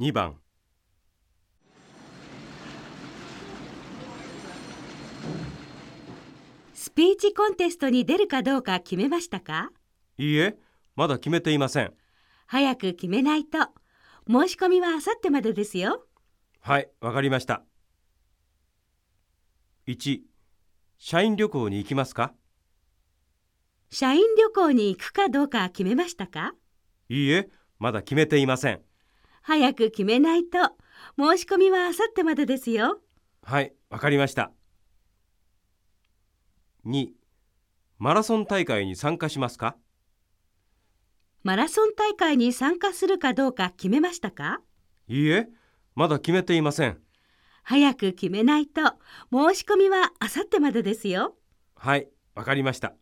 2番。スピーチコンテストに出るかどうか決めましたか？いいえまだ決めていません。早く決めないと。申し込みはあさってまでですよ。はいわかりました。1社員旅行に行きますか？社員旅行に行くかどうか決めましたか？いいえまだ決めていません早く決めないと。申し込みはあさってまでですよ。はいわかりました2マラソン大会に参加しますか？マラソン大会に参加するかどうか決めましたか？いいえまだ決めていません早く決めないと。申し込みはあさってまでですよ。はいわかりました